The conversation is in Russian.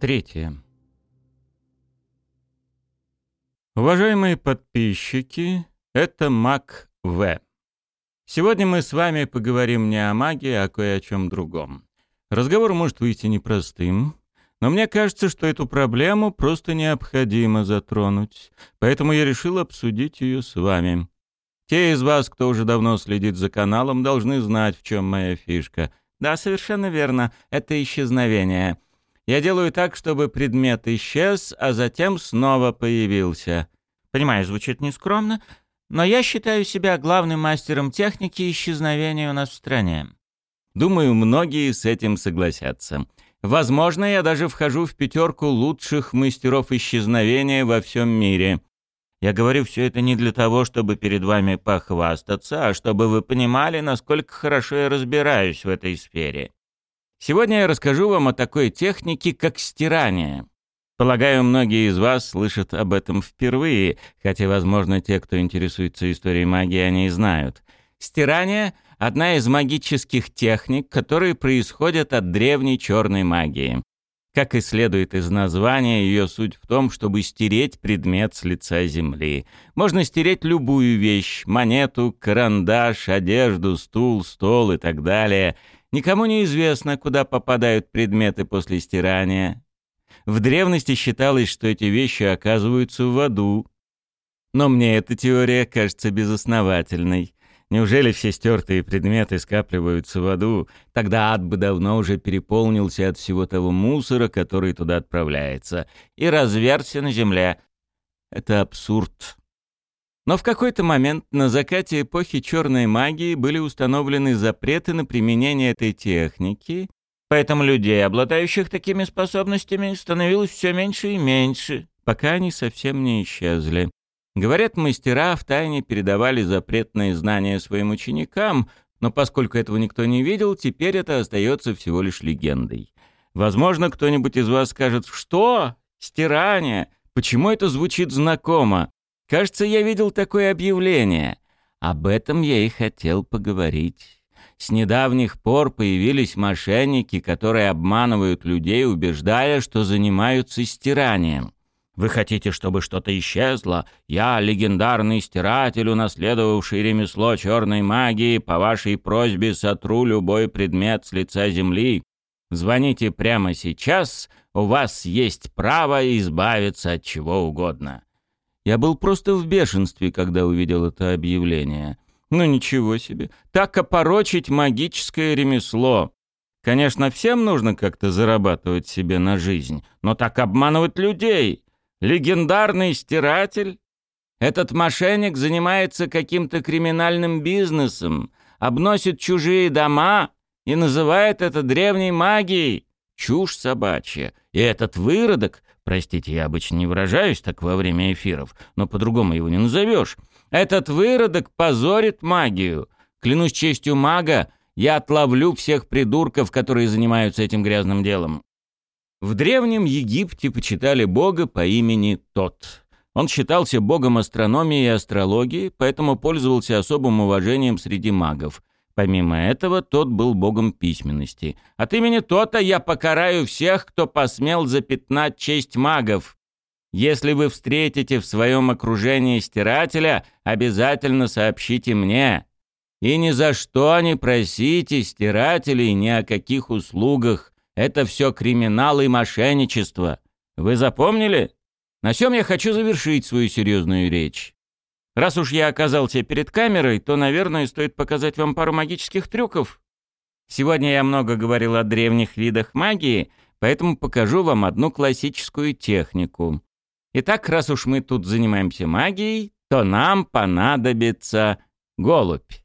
Третье. Уважаемые подписчики, это Мак В. Сегодня мы с вами поговорим не о магии, а кое о чем другом. Разговор может выйти непростым, но мне кажется, что эту проблему просто необходимо затронуть, поэтому я решил обсудить ее с вами. Те из вас, кто уже давно следит за каналом, должны знать, в чем моя фишка. Да, совершенно верно, это исчезновение. Я делаю так, чтобы предмет исчез, а затем снова появился. Понимаю, звучит нескромно, но я считаю себя главным мастером техники исчезновения у нас в стране. Думаю, многие с этим согласятся. Возможно, я даже вхожу в пятерку лучших мастеров исчезновения во всем мире. Я говорю все это не для того, чтобы перед вами похвастаться, а чтобы вы понимали, насколько хорошо я разбираюсь в этой сфере. Сегодня я расскажу вам о такой технике, как стирание. Полагаю, многие из вас слышат об этом впервые, хотя, возможно, те, кто интересуется историей магии, они и знают. Стирание — одна из магических техник, которые происходят от древней черной магии. Как и следует из названия, ее суть в том, чтобы стереть предмет с лица земли. Можно стереть любую вещь – монету, карандаш, одежду, стул, стол и так далее. Никому не известно, куда попадают предметы после стирания. В древности считалось, что эти вещи оказываются в аду. Но мне эта теория кажется безосновательной. Неужели все стертые предметы скапливаются в аду? Тогда ад бы давно уже переполнился от всего того мусора, который туда отправляется, и разверся на земле. Это абсурд. Но в какой-то момент на закате эпохи черной магии были установлены запреты на применение этой техники, поэтому людей, обладающих такими способностями, становилось все меньше и меньше, пока они совсем не исчезли. Говорят, мастера втайне передавали запретные знания своим ученикам, но поскольку этого никто не видел, теперь это остается всего лишь легендой. Возможно, кто-нибудь из вас скажет «Что? Стирание? Почему это звучит знакомо? Кажется, я видел такое объявление». Об этом я и хотел поговорить. С недавних пор появились мошенники, которые обманывают людей, убеждая, что занимаются стиранием. Вы хотите, чтобы что-то исчезло? Я, легендарный стиратель, унаследовавший ремесло черной магии, по вашей просьбе сотру любой предмет с лица земли. Звоните прямо сейчас, у вас есть право избавиться от чего угодно». Я был просто в бешенстве, когда увидел это объявление. Ну ничего себе, так опорочить магическое ремесло. Конечно, всем нужно как-то зарабатывать себе на жизнь, но так обманывать людей. Легендарный стиратель? Этот мошенник занимается каким-то криминальным бизнесом, обносит чужие дома и называет это древней магией. Чушь собачья. И этот выродок, простите, я обычно не выражаюсь так во время эфиров, но по-другому его не назовешь, этот выродок позорит магию. Клянусь честью мага, я отловлю всех придурков, которые занимаются этим грязным делом. В Древнем Египте почитали бога по имени Тот. Он считался богом астрономии и астрологии, поэтому пользовался особым уважением среди магов. Помимо этого, тот был богом письменности. От имени Тота я покараю всех, кто посмел запятнать честь магов. Если вы встретите в своем окружении стирателя, обязательно сообщите мне. И ни за что не просите стирателей ни о каких услугах. Это все криминал и мошенничество. Вы запомнили? На сём я хочу завершить свою серьезную речь. Раз уж я оказался перед камерой, то, наверное, стоит показать вам пару магических трюков. Сегодня я много говорил о древних видах магии, поэтому покажу вам одну классическую технику. Итак, раз уж мы тут занимаемся магией, то нам понадобится голубь.